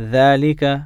ذلك